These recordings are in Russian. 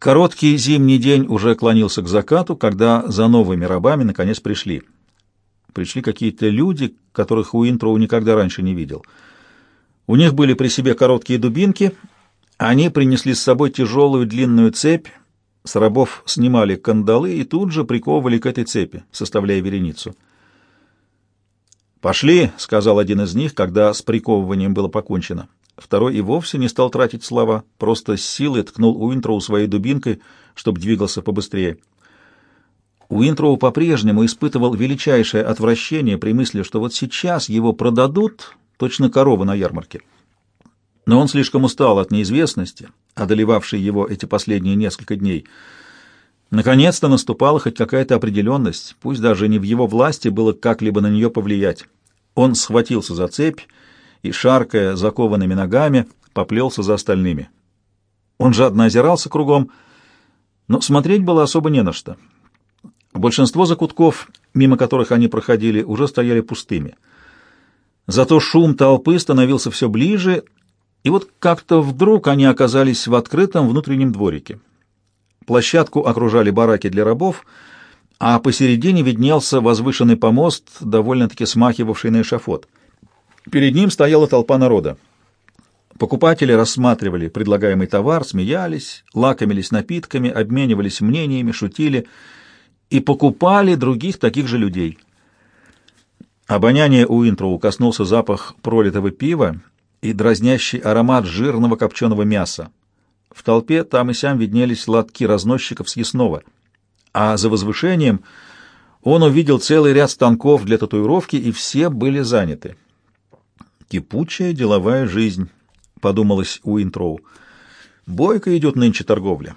Короткий зимний день уже клонился к закату, когда за новыми рабами наконец пришли. Пришли какие-то люди, которых Уинтроу никогда раньше не видел. У них были при себе короткие дубинки, они принесли с собой тяжелую длинную цепь, с рабов снимали кандалы и тут же приковывали к этой цепи, составляя вереницу. «Пошли», — сказал один из них, когда с приковыванием было покончено. Второй и вовсе не стал тратить слова, просто с силой ткнул Уинтроу своей дубинкой, чтобы двигался побыстрее. Уинтроу по-прежнему испытывал величайшее отвращение при мысли, что вот сейчас его продадут, точно корова на ярмарке. Но он слишком устал от неизвестности, одолевавшей его эти последние несколько дней. Наконец-то наступала хоть какая-то определенность, пусть даже не в его власти было как-либо на нее повлиять. Он схватился за цепь и, шаркая закованными ногами, поплелся за остальными. Он жадно озирался кругом, но смотреть было особо не на что. Большинство закутков, мимо которых они проходили, уже стояли пустыми. Зато шум толпы становился все ближе, и вот как-то вдруг они оказались в открытом внутреннем дворике. Площадку окружали бараки для рабов, а посередине виднелся возвышенный помост, довольно-таки смахивавший на эшафот — Перед ним стояла толпа народа. Покупатели рассматривали предлагаемый товар, смеялись, лакомились напитками, обменивались мнениями, шутили и покупали других таких же людей. Обоняние у Уинтроу коснулся запах пролитого пива и дразнящий аромат жирного копченого мяса. В толпе там и сям виднелись лотки разносчиков съестного, а за возвышением он увидел целый ряд станков для татуировки, и все были заняты. «Кипучая деловая жизнь», — подумалось Уинтроу. «Бойко идет нынче торговля».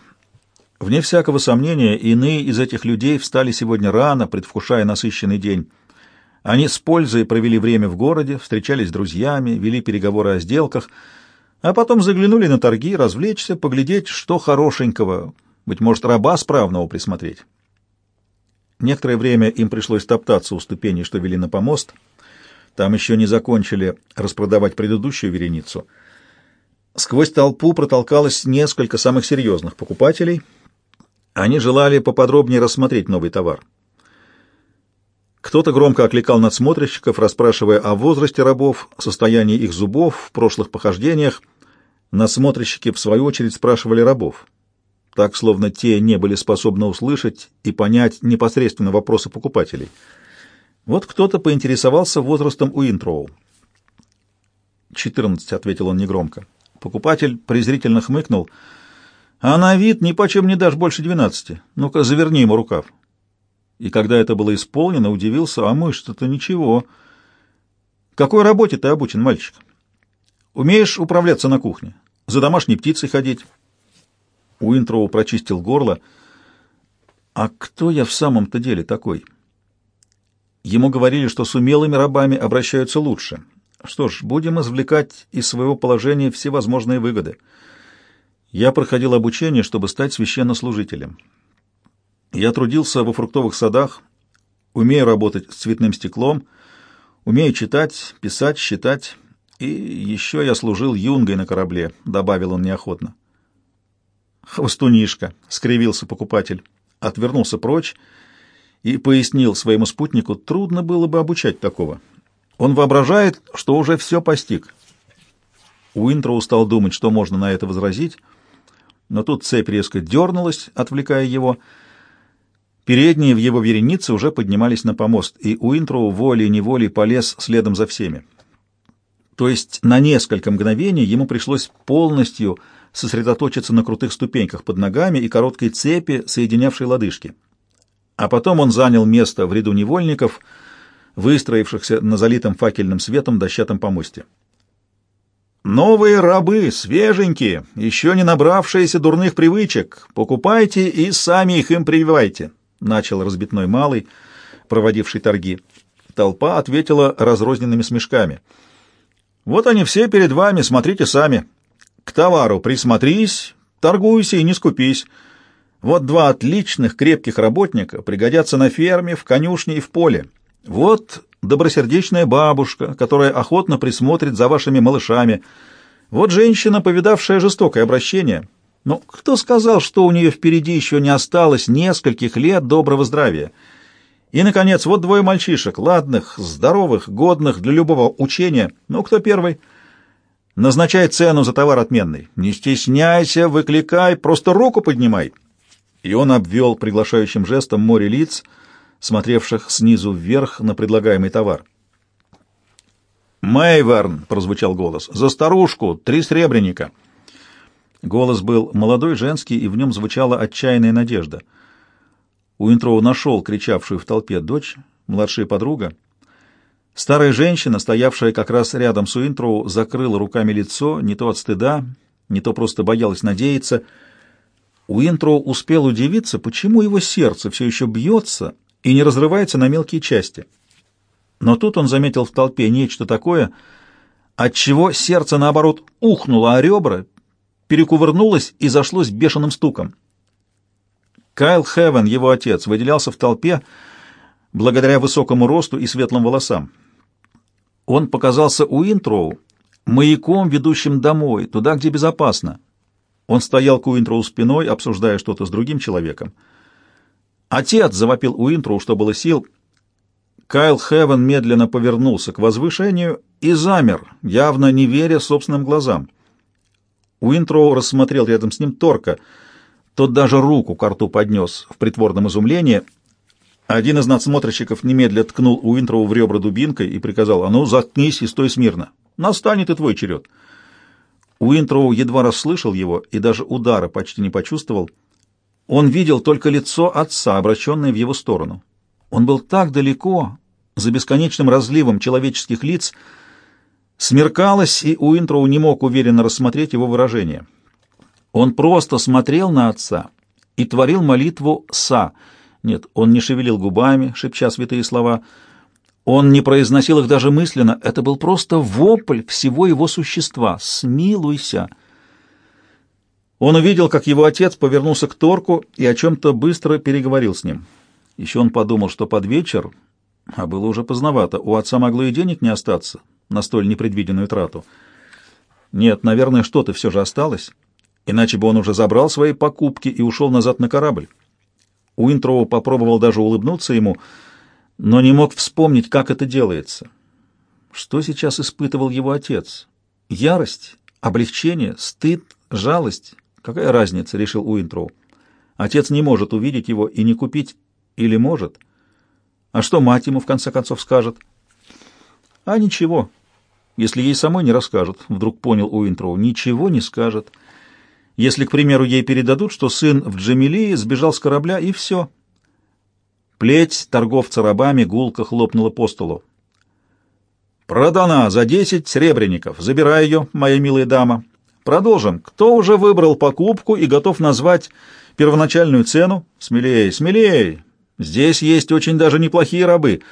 Вне всякого сомнения, иные из этих людей встали сегодня рано, предвкушая насыщенный день. Они с пользой провели время в городе, встречались с друзьями, вели переговоры о сделках, а потом заглянули на торги, развлечься, поглядеть, что хорошенького, быть может, раба справного присмотреть. Некоторое время им пришлось топтаться у ступеней, что вели на помост — там еще не закончили распродавать предыдущую вереницу. Сквозь толпу протолкалось несколько самых серьезных покупателей. Они желали поподробнее рассмотреть новый товар. Кто-то громко окликал надсмотрщиков, расспрашивая о возрасте рабов, состоянии их зубов, в прошлых похождениях. Надсмотрщики, в свою очередь, спрашивали рабов, так, словно те не были способны услышать и понять непосредственно вопросы покупателей — вот кто-то поинтересовался возрастом Уинтроу. «Четырнадцать», — ответил он негромко. Покупатель презрительно хмыкнул. «А на вид ни почем не дашь больше двенадцати. Ну-ка, заверни ему рукав». И когда это было исполнено, удивился, а мышь-то ничего. «Какой работе ты обучен, мальчик? Умеешь управляться на кухне? За домашней птицей ходить?» Уинтроу прочистил горло. «А кто я в самом-то деле такой?» Ему говорили, что с умелыми рабами обращаются лучше. Что ж, будем извлекать из своего положения всевозможные выгоды. Я проходил обучение, чтобы стать священнослужителем. Я трудился во фруктовых садах, умею работать с цветным стеклом, умею читать, писать, считать, и еще я служил юнгой на корабле, — добавил он неохотно. «Хвостунишка!» — скривился покупатель, отвернулся прочь и пояснил своему спутнику, трудно было бы обучать такого. Он воображает, что уже все постиг. Уинтроу стал думать, что можно на это возразить, но тут цепь резко дернулась, отвлекая его. Передние в его веренице уже поднимались на помост, и Уинтроу волей-неволей полез следом за всеми. То есть на несколько мгновений ему пришлось полностью сосредоточиться на крутых ступеньках под ногами и короткой цепи, соединявшей лодыжки а потом он занял место в ряду невольников, выстроившихся на залитом факельным светом дощатом помосте. «Новые рабы, свеженькие, еще не набравшиеся дурных привычек, покупайте и сами их им прививайте», — начал разбитной малый, проводивший торги. Толпа ответила разрозненными смешками. «Вот они все перед вами, смотрите сами. К товару присмотрись, торгуйся и не скупись». Вот два отличных крепких работника пригодятся на ферме, в конюшне и в поле. Вот добросердечная бабушка, которая охотно присмотрит за вашими малышами. Вот женщина, повидавшая жестокое обращение. Но кто сказал, что у нее впереди еще не осталось нескольких лет доброго здравия? И, наконец, вот двое мальчишек, ладных, здоровых, годных для любого учения. Ну, кто первый? Назначай цену за товар отменный. Не стесняйся, выкликай, просто руку поднимай. И он обвел приглашающим жестом море лиц, смотревших снизу вверх на предлагаемый товар. «Мэйверн!» — прозвучал голос. «За старушку! Три сребреника!» Голос был молодой, женский, и в нем звучала отчаянная надежда. Уинтроу нашел кричавшую в толпе дочь, младшая подруга. Старая женщина, стоявшая как раз рядом с Уинтроу, закрыла руками лицо, не то от стыда, не то просто боялась надеяться. Уинтроу успел удивиться, почему его сердце все еще бьется и не разрывается на мелкие части. Но тут он заметил в толпе нечто такое, от чего сердце, наоборот, ухнуло о ребра, перекувырнулось и зашлось бешеным стуком. Кайл Хевен, его отец, выделялся в толпе благодаря высокому росту и светлым волосам. Он показался у Интроу маяком, ведущим домой, туда, где безопасно. Он стоял к Уинтроу спиной, обсуждая что-то с другим человеком. «Отец!» — завопил Уинтроу, что было сил. Кайл Хевен медленно повернулся к возвышению и замер, явно не веря собственным глазам. Уинтроу рассмотрел рядом с ним Торка. Тот даже руку к рту поднес в притворном изумлении. Один из надсмотрщиков немедля ткнул Уинтроу в ребра дубинкой и приказал, «А ну, заткнись и стой смирно. Настанет и твой черед». Уинтроу едва расслышал его и даже удара почти не почувствовал. Он видел только лицо отца, обращенное в его сторону. Он был так далеко, за бесконечным разливом человеческих лиц, Смеркалось, и Уинтроу не мог уверенно рассмотреть его выражение. Он просто смотрел на отца и творил молитву «Са». Нет, он не шевелил губами, шепча святые слова. Он не произносил их даже мысленно. Это был просто вопль всего его существа. «Смилуйся!» Он увидел, как его отец повернулся к Торку и о чем-то быстро переговорил с ним. Еще он подумал, что под вечер, а было уже поздновато, у отца могло и денег не остаться на столь непредвиденную трату. Нет, наверное, что-то все же осталось, иначе бы он уже забрал свои покупки и ушел назад на корабль. Уинтроу попробовал даже улыбнуться ему, но не мог вспомнить, как это делается. Что сейчас испытывал его отец? Ярость, облегчение, стыд, жалость? Какая разница, решил Уинтроу. Отец не может увидеть его и не купить, или может. А что мать ему в конце концов скажет? А ничего, если ей самой не расскажут, вдруг понял Уинтроу, ничего не скажет. Если, к примеру, ей передадут, что сын в Джамилии сбежал с корабля, и все. Плеть торговца рабами гулко хлопнула по столу. «Продана за десять сребреников. Забирай ее, моя милая дама. Продолжим. Кто уже выбрал покупку и готов назвать первоначальную цену? Смелее, смелее. Здесь есть очень даже неплохие рабы».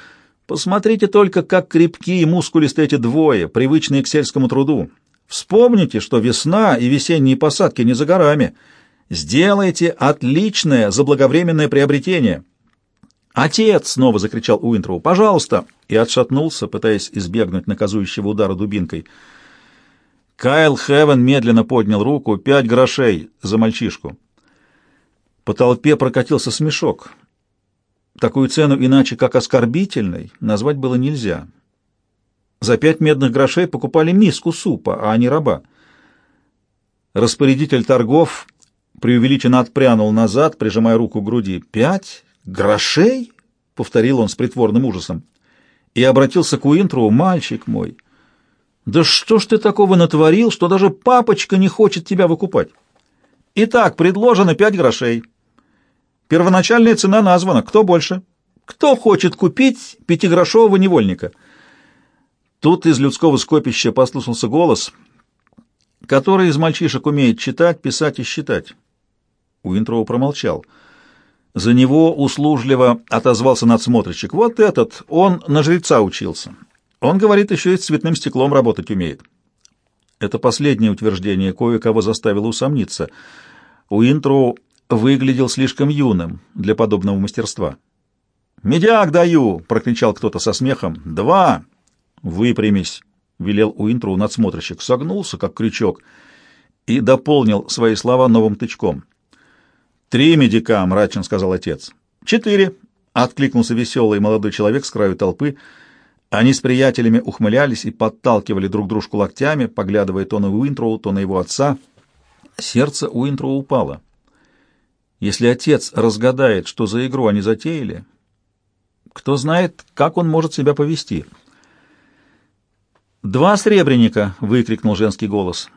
Посмотрите только, как крепки и мускулисты эти двое, привычные к сельскому труду. Вспомните, что весна и весенние посадки не за горами. Сделайте отличное заблаговременное приобретение. «Отец!» — снова закричал Уинтроу. «Пожалуйста!» и отшатнулся, пытаясь избегнуть наказующего удара дубинкой. Кайл Хевен медленно поднял руку. «Пять грошей за мальчишку!» По толпе прокатился смешок. Такую цену иначе, как оскорбительной, назвать было нельзя. За пять медных грошей покупали миску супа, а не раба. Распорядитель торгов преувеличенно отпрянул назад, прижимая руку к груди. «Пять грошей?» — повторил он с притворным ужасом. И обратился к Уинтру. «Мальчик мой, да что ж ты такого натворил, что даже папочка не хочет тебя выкупать? Итак, предложено пять грошей». Первоначальная цена названа. Кто больше? Кто хочет купить пятигрошового невольника? Тут из людского скопища послушался голос, который из мальчишек умеет читать, писать и считать. Уинтроу промолчал. За него услужливо отозвался надсмотрщик. Вот этот, он на жреца учился. Он, говорит, еще и с цветным стеклом работать умеет. Это последнее утверждение кое-кого заставило усомниться. Уинтроу выглядел слишком юным для подобного мастерства. «Медяк даю!» — прокричал кто-то со смехом. «Два!» «Выпрямись!» — велел Уинтру надсмотрщик. Согнулся, как крючок, и дополнил свои слова новым тычком. «Три медика», — мрачно сказал отец. «Четыре», — откликнулся веселый молодой человек с краю толпы. Они с приятелями ухмылялись и подталкивали друг дружку локтями, поглядывая то на Уинтроу, то на его отца. Сердце Уинтроу упало. Если отец разгадает, что за игру они затеяли, кто знает, как он может себя повести. «Два сребреника!» — выкрикнул женский голос.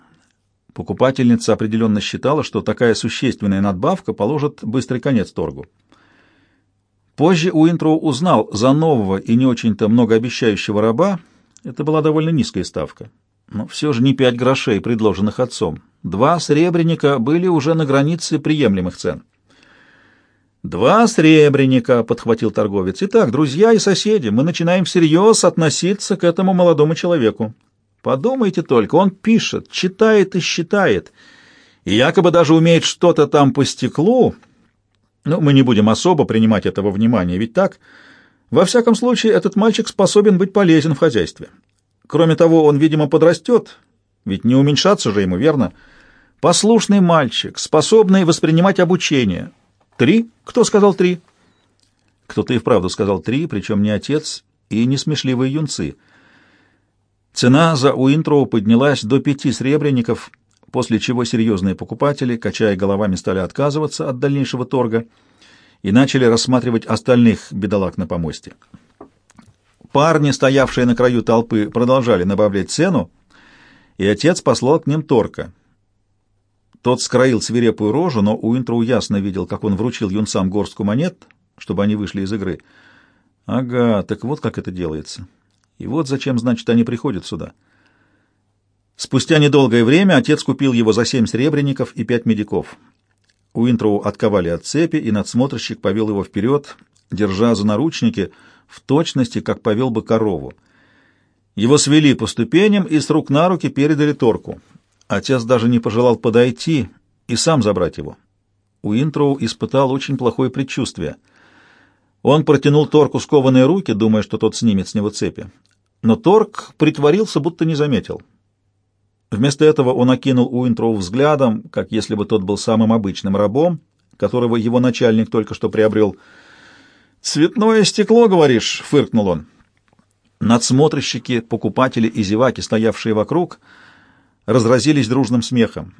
Покупательница определенно считала, что такая существенная надбавка положит быстрый конец торгу. Позже Уинтроу узнал за нового и не очень-то многообещающего раба, это была довольно низкая ставка. Но все же не пять грошей, предложенных отцом. Два сребреника были уже на границе приемлемых цен. «Два сребреника», — подхватил торговец. «Итак, друзья и соседи, мы начинаем всерьез относиться к этому молодому человеку. Подумайте только, он пишет, читает и считает, и якобы даже умеет что-то там по стеклу. Но мы не будем особо принимать этого внимания, ведь так? Во всяком случае, этот мальчик способен быть полезен в хозяйстве. Кроме того, он, видимо, подрастет, ведь не уменьшаться же ему, верно? Послушный мальчик, способный воспринимать обучение». «Три? Кто сказал три?» Кто-то и вправду сказал три, причем не отец и не смешливые юнцы. Цена за Уинтроу поднялась до пяти сребреников, после чего серьезные покупатели, качая головами, стали отказываться от дальнейшего торга и начали рассматривать остальных бедолаг на помосте. Парни, стоявшие на краю толпы, продолжали набавлять цену, и отец послал к ним торка — тот скроил свирепую рожу, но Уинтроу ясно видел, как он вручил юнцам горстку монет, чтобы они вышли из игры. Ага, так вот как это делается. И вот зачем, значит, они приходят сюда. Спустя недолгое время отец купил его за семь сребреников и пять медиков. Уинтроу отковали от цепи, и надсмотрщик повел его вперед, держа за наручники, в точности, как повел бы корову. Его свели по ступеням и с рук на руки передали торку. Отец даже не пожелал подойти и сам забрать его. Уинтроу испытал очень плохое предчувствие. Он протянул Торку скованные руки, думая, что тот снимет с него цепи. Но Торк притворился, будто не заметил. Вместо этого он окинул Уинтроу взглядом, как если бы тот был самым обычным рабом, которого его начальник только что приобрел. «Цветное стекло, говоришь?» — фыркнул он. Надсмотрщики, покупатели и зеваки, стоявшие вокруг — разразились дружным смехом.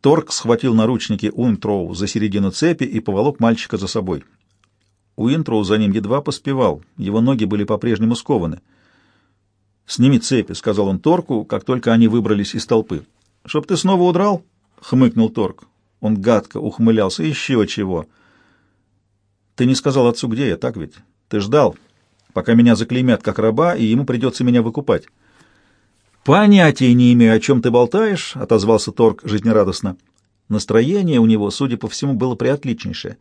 Торг схватил наручники Уинтроу за середину цепи и поволок мальчика за собой. Уинтроу за ним едва поспевал, его ноги были по-прежнему скованы. «Сними цепи», — сказал он Торку, как только они выбрались из толпы. «Чтоб ты снова удрал?» — хмыкнул Торг. Он гадко ухмылялся. «Еще чего!» «Ты не сказал отцу, где я, так ведь? Ты ждал, пока меня заклеймят как раба, и ему придется меня выкупать». «Понятия не имею, о чем ты болтаешь», — отозвался Торг жизнерадостно. Настроение у него, судя по всему, было приотличнейшее.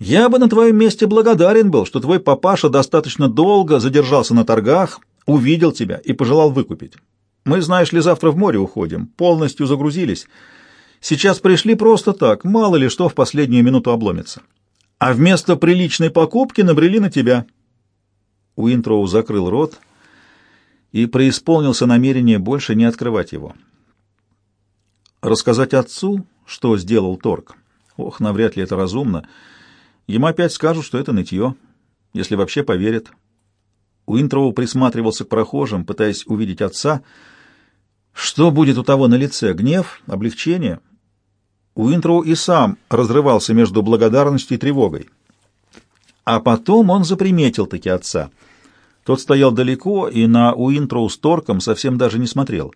«Я бы на твоем месте благодарен был, что твой папаша достаточно долго задержался на торгах, увидел тебя и пожелал выкупить. Мы, знаешь ли, завтра в море уходим, полностью загрузились. Сейчас пришли просто так, мало ли что в последнюю минуту обломится. А вместо приличной покупки набрели на тебя». Уинтроу закрыл рот, — и преисполнился намерение больше не открывать его. Рассказать отцу, что сделал Торг? Ох, навряд ли это разумно. Ему опять скажут, что это нытье, если вообще поверят. Уинтроу присматривался к прохожим, пытаясь увидеть отца. Что будет у того на лице? Гнев? Облегчение? Уинтроу и сам разрывался между благодарностью и тревогой. А потом он заприметил-таки отца — тот стоял далеко и на Уинтроу с Торком совсем даже не смотрел.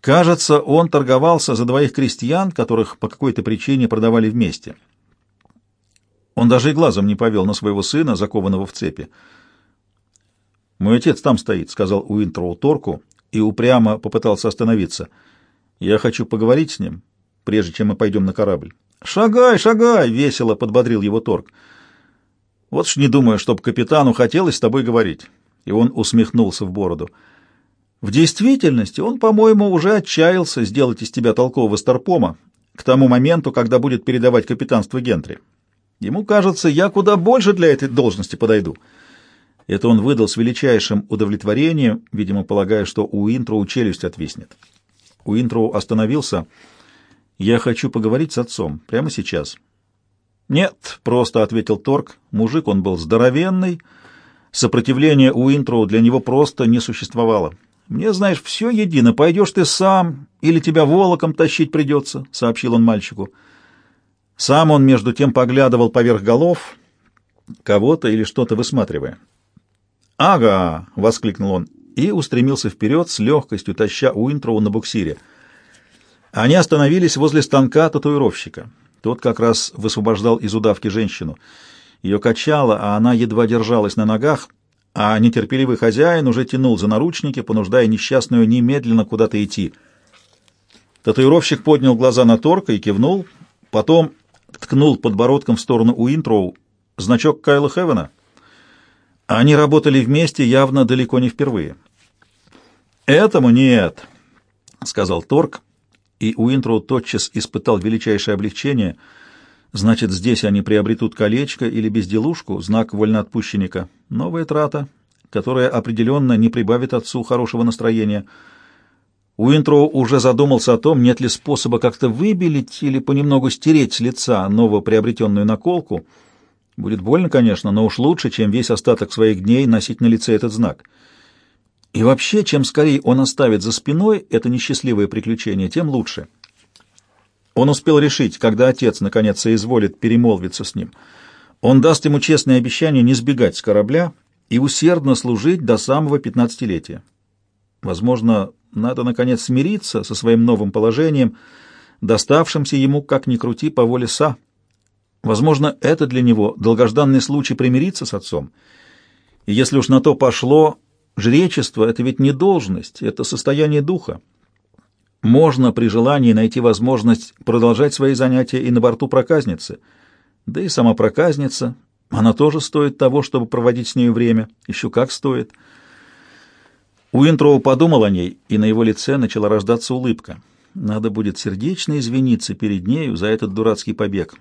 Кажется, он торговался за двоих крестьян, которых по какой-то причине продавали вместе. Он даже и глазом не повел на своего сына, закованного в цепи. «Мой отец там стоит», — сказал Уинтроу Торку и упрямо попытался остановиться. «Я хочу поговорить с ним, прежде чем мы пойдем на корабль». «Шагай, шагай!» — весело подбодрил его Торг. Вот ж не думаю, чтоб капитану хотелось с тобой говорить. И он усмехнулся в бороду. В действительности он, по-моему, уже отчаялся сделать из тебя толкового старпома к тому моменту, когда будет передавать капитанство Гентри. Ему кажется, я куда больше для этой должности подойду. Это он выдал с величайшим удовлетворением, видимо, полагая, что у Интроу челюсть отвиснет. Уинтроу остановился. «Я хочу поговорить с отцом. Прямо сейчас». «Нет», — просто ответил Торг. Мужик он был здоровенный. Сопротивление Уинтроу для него просто не существовало. «Мне, знаешь, все едино. Пойдешь ты сам или тебя волоком тащить придется», — сообщил он мальчику. Сам он, между тем, поглядывал поверх голов, кого-то или что-то высматривая. «Ага!» — воскликнул он и устремился вперед с легкостью, таща Уинтроу на буксире. Они остановились возле станка татуировщика. Тот как раз высвобождал из удавки женщину. Ее качало, а она едва держалась на ногах, а нетерпеливый хозяин уже тянул за наручники, понуждая несчастную немедленно куда-то идти. Татуировщик поднял глаза на Торка и кивнул, потом ткнул подбородком в сторону Уинтроу. Значок Кайла Хевена. Они работали вместе явно далеко не впервые. «Этому нет», — сказал Торк, и Уинтроу тотчас испытал величайшее облегчение. Значит, здесь они приобретут колечко или безделушку, знак вольноотпущенника. Новая трата, которая определенно не прибавит отцу хорошего настроения — Уинтроу уже задумался о том, нет ли способа как-то выбелить или понемногу стереть с лица новоприобретенную наколку. Будет больно, конечно, но уж лучше, чем весь остаток своих дней носить на лице этот знак. И вообще, чем скорее он оставит за спиной это несчастливое приключение, тем лучше. Он успел решить, когда отец наконец соизволит перемолвиться с ним. Он даст ему честное обещание не сбегать с корабля и усердно служить до самого пятнадцатилетия. Возможно, надо, наконец, смириться со своим новым положением, доставшимся ему, как ни крути, по воле Са. Возможно, это для него долгожданный случай примириться с отцом. И если уж на то пошло, жречество — это ведь не должность, это состояние духа. Можно при желании найти возможность продолжать свои занятия и на борту проказницы. Да и сама проказница, она тоже стоит того, чтобы проводить с нею время. Еще как стоит. Уинтроу подумал о ней, и на его лице начала рождаться улыбка. Надо будет сердечно извиниться перед нею за этот дурацкий побег.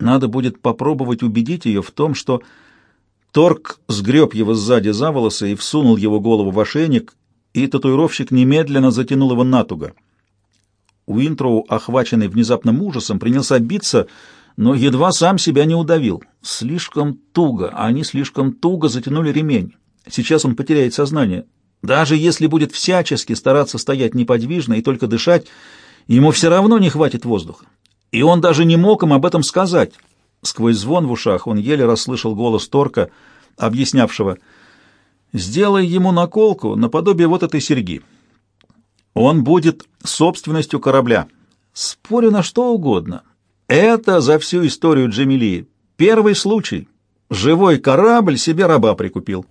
Надо будет попробовать убедить ее в том, что Торг сгреб его сзади за волосы и всунул его голову в ошейник, и татуировщик немедленно затянул его натуго. Уинтроу, охваченный внезапным ужасом, принялся биться, но едва сам себя не удавил. Слишком туго, а они слишком туго затянули ремень. Сейчас он потеряет сознание. Даже если будет всячески стараться стоять неподвижно и только дышать, ему все равно не хватит воздуха. И он даже не мог им об этом сказать. Сквозь звон в ушах он еле расслышал голос Торка, объяснявшего «Сделай ему наколку наподобие вот этой серьги. Он будет собственностью корабля. Спорю на что угодно. Это за всю историю Джемилии. Первый случай. Живой корабль себе раба прикупил».